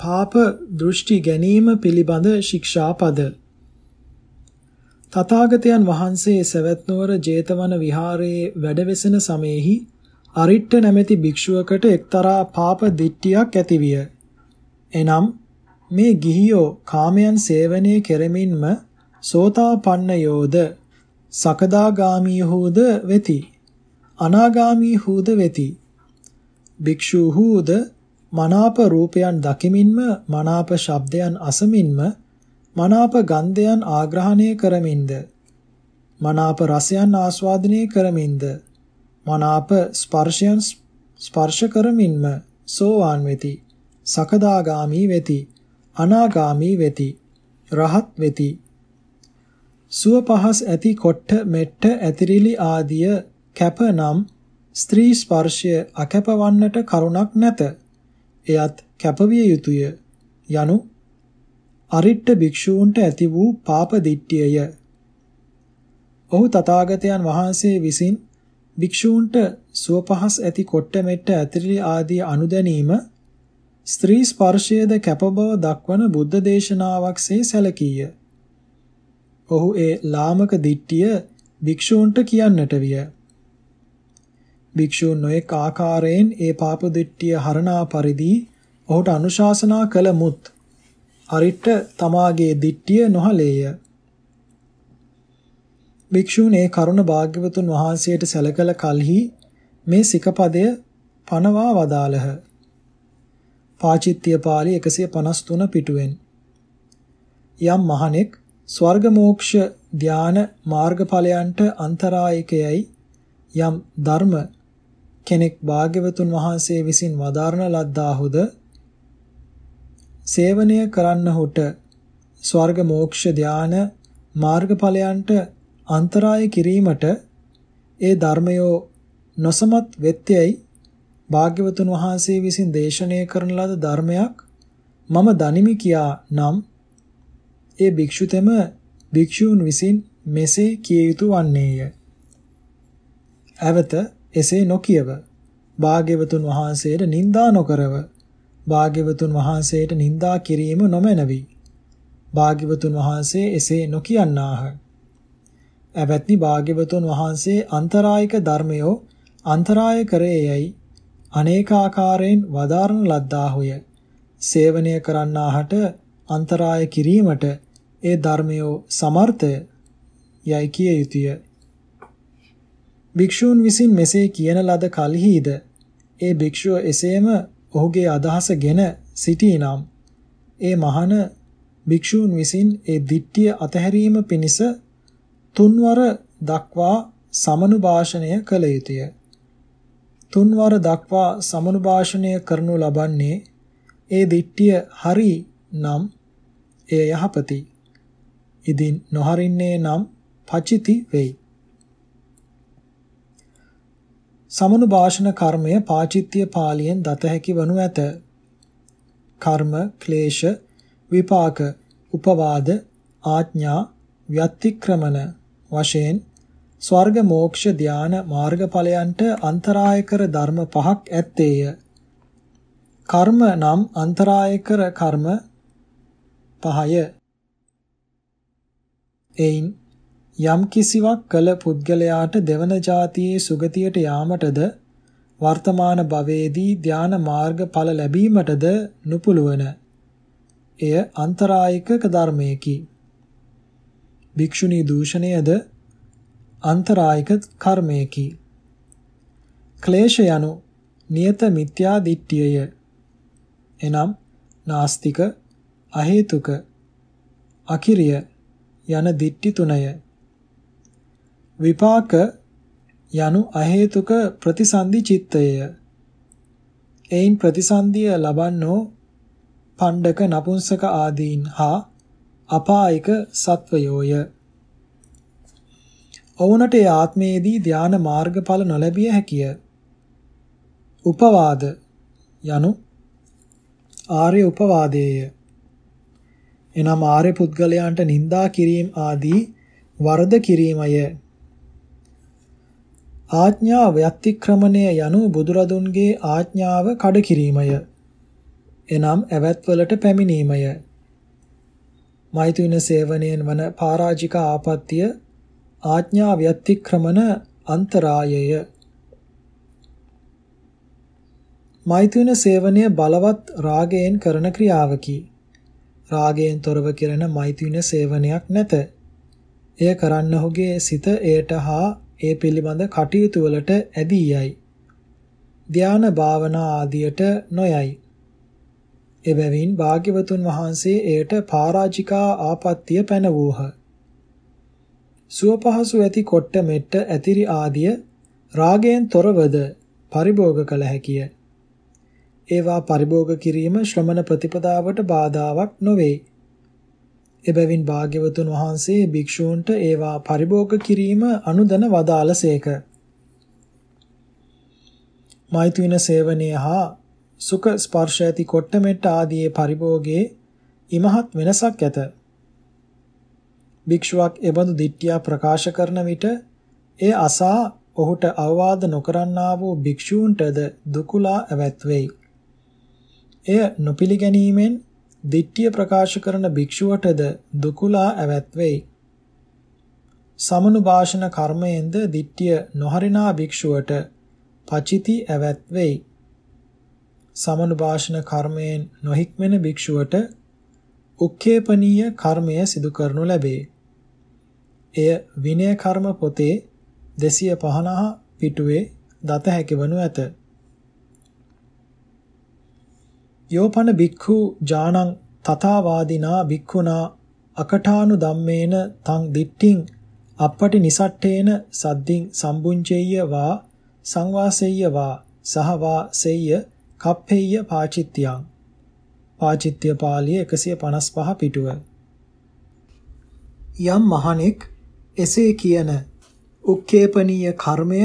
පාප දෘෂ්ටි ගැනීම පිළිබඳ ශික්ෂාපද තථාගතයන් වහන්සේ සවැත් නුවර 제තවන විහාරයේ වැඩවෙසෙන සමයේහි අරිට්ඨ නැමැති භික්ෂුවකට එක්තරා පාප දිට්ඨියක් ඇතිවිය. එනම් මේ ගිහියෝ කාමයන් සේවනය කෙරෙමින්ම සෝතාපන්නයෝද සකදාගාමීහුද වෙති. අනාගාමීහුද වෙති. භික්ෂූහුද මනාප රූපයන් දකිමින්ම මනාප ශබ්දයන් අසමින්ම මනාප ගන්ධයන් ආග්‍රහණය කරමින්ද මනාප රසයන් ආස්වාදනය කරමින්ද මනාප ස්පර්ශයන් ස්පර්ශ කරමින්ම සෝවාන් වෙති සකදාගාමි වෙති අනාගාමි වෙති රහත් වෙති. සුව පහස් ඇති කොට්ට මෙට්ට ඇතිරිලි ආදිය කැපනම් ස්ත්‍රී ස්පර්ශය අකැපවන්නට කරුණක් නැත. එයත් කැපවිය යුතුය යනු අරිට්ඨ භික්ෂූන්ට ඇති වූ පාප දිට්ඨියය. ඔහු තථාගතයන් වහන්සේ විසින් භික්ෂූන්ට සුවපහස් ඇති කොට්ට මෙට්ට ඇතිරිලි ආදී අනුදැනීම ස්ත්‍රී ස්පර්ශයේද කැප බව දක්වන බුද්ධ දේශනාවක්සේ සැලකීය. ඔහු ඒ ලාමක දිට්ඨිය භික්ෂූන්ට කියන්නට විය. භික්ෂූන් නොඑක ආකාරයෙන් ඒ පාප දිට්ඨිය හරණා පරිදි ඔහුට අනුශාසනා කළ මුත් අරිට්ඨ තමාගේ දිට්ඨිය නොහලේය. භික්ෂූන් ඒ කරුණ භාග්‍යවතුන් වහන්සේට සැලකල කලෙහි මේ සිකපදය පනවා වදාළහ. පාචිත්‍ය පාළි 153 පිටුවෙන් යම් මහණෙක් ස්වර්ග මෝක්ෂ ධාන මාර්ගඵලයන්ට අන්තරායකයයි යම් ධර්ම කෙනෙක් භාග්‍යවතුන් වහන්සේ විසින් වදාරන ලද්දාහුද සේවනය කරන්නහුට ස්වර්ග මෝක්ෂ ධාන මාර්ගඵලයන්ට අන්තරාය කිරීමට ඒ ධර්මයෝ නොසමත් වෙත්තේයි භාග්‍යවතුන් වහන්සේ විසින් දේශනය කරන ලද ධර්මයක් මම දනිමි කියා නම් ඒ භික්ෂුතෙම භික්ෂූන් විසින් මෙසේ කිය යුතු වන්නේය. ඇවත එසේ නොකියව. භාග්‍යවතුන් වහන්සේට නිඳා නොකරව. භාග්‍යවතුන් වහන්සේට නිඳා කිරීම නොමැනවි. භාග්‍යවතුන් වහන්සේ එසේ නොකියන්නාහ. ඇවැත්නි භාග්‍යවතුන් වහන්සේ අන්තරායක ධර්මයෝ අන්තරාය කරේයයි අනේකාකාරයෙන් වදාරණ ලද්දාහුය සේවනය කරන්නාහට අන්තරාය කිරීමට ඒ ධර්මයෝ සමර්ථය යයි කිය යුතුය. භික්ෂූන් විසින් මෙසේ කියන ලද කලෙහිද ඒ භික්ෂුව එසේම ඔහුගේ අදහසගෙන සිටීනම් ඒ මහන භික්ෂූන් විසින් ඒ දිට්ඨිය අතහැරීම පිණිස තුන්වර දක්වා සමනුභාෂණය කළ යුතුය. තුන්වර දක්වා සමනුභාෂණය කරනු ලබන්නේ ඒ දිට්ඨිය හරි නම් එය යහපති. ඉදින් නොහරින්නේ නම් පචිති වෙයි. සමනුභාෂණ කර්මය පාචිත්‍ය පාලියෙන් දත හැකි වනු ඇත. කර්ම, ක්ලේශ, විපාක, උපවාද, ආඥා, ව්‍යතික්‍රමන වශයෙන් ස්වර්ග මෝක්ෂ ධාන මාර්ගඵලයන්ට අන්තරාය කර ධර්ම පහක් ඇත්තේය. කර්ම නම් අන්තරාය කර කර්ම පහය. එයින් යම් කිසිවක් කළ පුද්ගලයාට දෙවන જાතියේ සුගතියට යාමටද වර්තමාන භවයේදී ධාන මාර්ගඵල ලැබීමටද නුපුළුවන. එය අන්තරායික ධර්මයකි. භික්ෂුණී දූෂණයද අන්තරායික කර්මයකි. ක්ලේශ යනු නියත මිත්‍යා දිට්ඨියය. එනම් නාස්තික අහේතුක අකිරිය යන දිට්ඨි තුනය. විපාක යනු අහේතුක ප්‍රතිසන්දි චිත්තය. එයින් ප්‍රතිසන්දිය ලබන්නෝ පණ්ඩක නපුංසක ආදීන් හා අපායික සත්වයෝය. ඔවුනට ඒ ආත්මයේදී ධාන මාර්ගඵල නොලැබිය හැකිය. උපවාද යනු ආර්ය උපවාදයේය. එනම් ආර්ය පුද්ගලයන්ට නිඳා කිරීම ආදී වරද කිරීමය. ආඥා ව්‍යතික්‍රමණය යනු බුදුරදුන්ගේ ආඥාව කඩ කිරීමය. එනම් ඇවැත්වලට පැමිණීමය. මෛතුන සේවනයෙන් වන පරාජික ආපත්‍ය ආඥා ව්‍යතික්‍රමන අන්තරායය. මෛතුන සේවනය බලවත් රාගයෙන් කරන ක්‍රියාවකි. රාගයෙන් තොරව කෙරෙන මෛතුන සේවනයක් නැත. එය කරන්නහුගේ සිත එයට හා ඒ පිළිබඳ කටයුතු වලට ඇදී යයි. ධාන භාවනා ආදියට නොයයි. එබැවින් භාග්‍යවතුන් වහන්සේ එයට පරාජිකා ආපත්‍ය පැනවූහ. සුවපහසු ඇති කොට්ට මෙට්ට ඇතිරි ආදිය රාගයෙන් තොරවද පරිභෝග කළ හැකිය. ඒවා පරිභෝග කිරීම ශ්‍රමණ ප්‍රතිපදාවට බාධාවක් නොවේ. එබැවින් භාග්‍යවතුන් වහන්සේ භික්ෂූන්ට ඒවා පරිභෝග කිරීම අනුදන වදාළසේක. මෛත්‍රින සේවනයේ හා සුඛ ස්පර්ශ ඇති කොට්ටමෙට්ට ආදී පරිභෝගයේ ඉමහත් වෙනසක් ඇත. භික්ෂුවක් එබඳු දිට්ඨිය ප්‍රකාශ කරන විට ඒ අසා ඔහුට අවවාද නොකරන්නා වූ භික්ෂූන්ටද දුකුලා ඇවැත් වෙයි. එය නොපිළිගැනීමෙන් දිට්ඨිය ප්‍රකාශ කරන භික්ෂුවටද දුකුලා ඇවැත් වෙයි. සමනුභාෂණ කර්මයෙන්ද දිට්ඨිය නොහරිනා භික්ෂුවට පචිති ඇවැත් වෙයි. සමනුභාෂණ කර්මයෙන් නොහික්මෙන භික්ෂුවට උක්කේපනීය කර්මය සිදු කරනු ලැබේ. එය විනය කර්ම පොතේ 250 පිටුවේ දත හැකිවනු ඇත. යෝපන බික්ඛු ජානං තථාවාදිනා බික්ඛුනා අකඨානු ධම්මේන තං දිට්ඨින් අපපටි නිසට්ඨේන සද්දින් සම්බුංචෙය්‍ය වා සංවාසෙය්‍ය වා සහවා සෙය්‍ය කප්පෙය්‍ය පාචිත්‍යං. පාචිත්‍ය පාළිය 155 පිටුව. යම් මහණෙක් එසේ කියන උක්කේපනීය කර්මය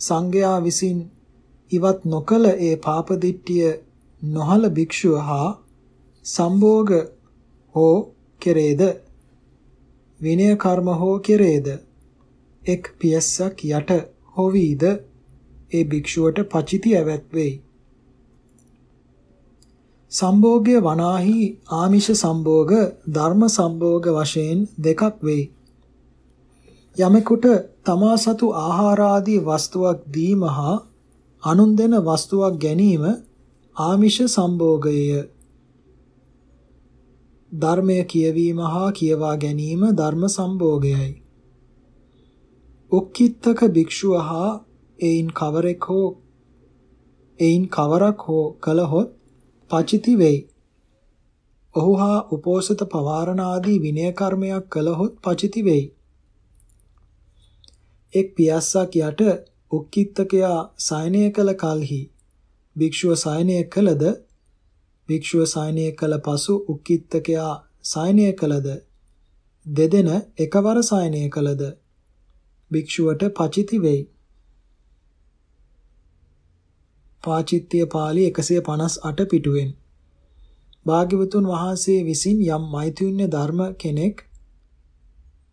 සංඝයා විසින් ඉවත් නොකල ඒ පාප දිට්ඨිය නොහල භික්ෂුව හා සම්භෝග හෝ කෙරේද? විනය කර්ම හෝ කෙරේද? එක් පියස්සක් යට හොවීද? ඒ භික්ෂුවට පචිති ඇවැත් වෙයි. සම්භෝගය වනාහි ආමිෂ සම්භෝග ධර්ම සම්භෝග වශයෙන් දෙකක් වෙයි. යමෙකුට තමා සතු ආහාරාදී වස්තුවක් දීම හා අනුන් දෙන වස්තුවක් ගැනීම ආමිෂ සම්භෝගය. ධර්මය කියවීම හා කියවා ගැනීම ධර්ම සම්භෝගයයි. උක්කිත්තක භික්ෂුව හා එයින් කවරෙක් හෝ එයින් කවරක් හෝ කලහොත් පචිති වෙයි. ඔහු හා උපෝසත පවාරණ ආදී විනය කර්මයක් කළහොත් පචිති වෙයි. එක් පියස්සක් යට උක්කිට්තකයා සයනය කළ කලෙහි භික්ෂුව සයනය කළද? භික්ෂුව සයනය කළ පසු උක්කිට්තකයා සයනය කළද? දෙදෙන එකවර සයනය කළද? භික්ෂුවට පචිති වෙයි. පාචිත්‍ය පාළි 158 පිටුවෙන්. භාග්‍යවතුන් වහන්සේ විසින් යම් මෛත්‍රිුණ්‍ය ධර්ම කෙනෙක්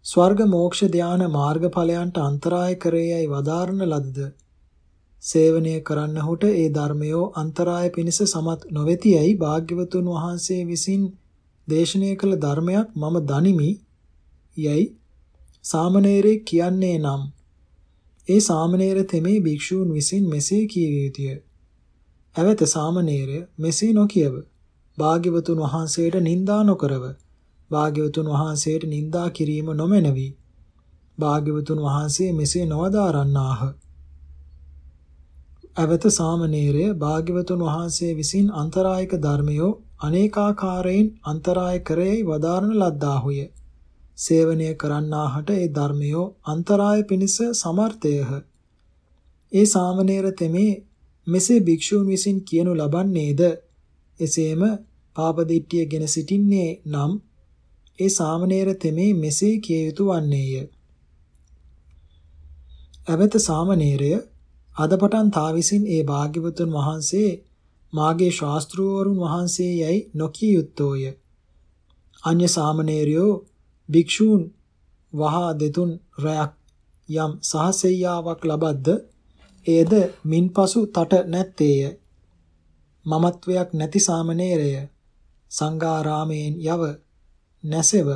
ස්වර්ග මෝක්ෂ ධාන මාර්ගඵලයන්ට අන්තරාය කරේයයි වදාරන ලද්ද සේවනය කරන්නහුට ඒ ධර්මයෝ අන්තරාය පිණිස සමත් නොවේතියයි භාග්‍යවතුන් වහන්සේ විසින් දේශනය කළ ධර්මයක් මම දනිමි යයි සාමණේරේ කියන්නේ නම් ඒ සාමණේර තෙමේ භික්ෂූන් විසින් මෙසේ කියවිය යුතුය. ඇවත සාමණේරය මෙසේ නොකියව. භාග්‍යවතුන් වහන්සේට නිඳා නොකරව. භාග්‍යවතුන් වහන්සේට නිඳා කිරීම නොමැනවි. භාග්‍යවතුන් වහන්සේ මෙසේ නොවදාරන්නාහ. ඇවත සාමණේරය භාග්‍යවතුන් වහන්සේ විසින් අන්තරායක ධර්මයෝ අනේකාකාරයෙන් අන්තරාය කරෙයි වදාරන ලද්දාහුය. සේවනය කරන්නාහට ඒ ධර්මයෝ අන්තරාය පිණිස සමර්ථයහ. ඒ සාමණේර තෙමේ මෙසේ භික්ෂූන් විසින් කියනු ලබන්නේද එසේම පාපදිට්ඨියගෙන සිටින්නේ නම් ඒ සාමණේර තෙමේ මෙසේ කිය යුතු වන්නේය. අවත සාමණේරය අදපටන් තා විසින් ඒ භාග්‍යවතුන් වහන්සේ මාගේ ශාස්ත්‍රවරුන් වහන්සේ යයි නොකිය යුත්තෝය. අන්‍ය සාමණේරයෝ භික්ෂූන් වහා දෙතුන් රැයක් යම් සහසෙයියාවක් ලබද්ද එයද මින්පසු තට නැත්තේය. මමත්වයක් නැති සාමණේරය සංඝාරාමයෙන් යව නැසෙව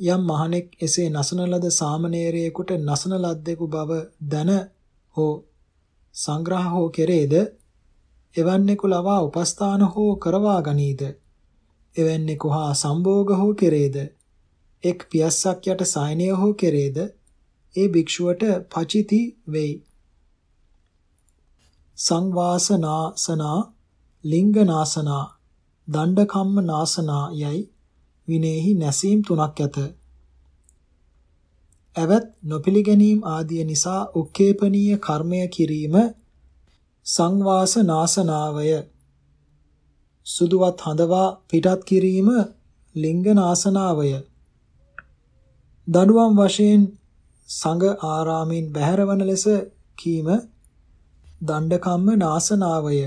යම් මහණෙක් එසේ නසන ලද සාමණේරයෙකුට නසන ලද්දෙකු බව දන හෝ සංග්‍රහ හෝ කෙරේද? එවන්නෙකු ලවා උපස්ථාන හෝ කරවා ගනීද? එවැන්නෙකු හා සම්භෝග හෝ කෙරේද? එක් පියස්සක් යට සයනය හෝ කෙරේද? ඒ භික්ෂුවට පචිති වෙයි. සංවාසනාසනා ලිංගනාසනා දණ්ඩකම්ම නාසනා යයි විනේහි නැසීම් තුනක් ඇත. ඇවත් නොපිළිගැනීම ආදිය නිසා උක්කේපනීය කර්මය කිරීම සංවාසනාසනාවය. සුදුවත් හඳවා පිටත් කිරීම ලිංගනාසනාවය. දඩුවම් වශයෙන් සංඝ ආරාමෙන් බැහැරවන ලෙස කීම දණ්ඩකම්ම නාසනාවය.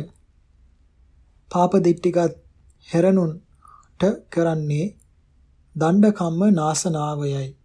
පාප දිට්ටිගත් හැරණුන්ට කරන්නේ දණ්ඩකම්ම නාසනාවයයි.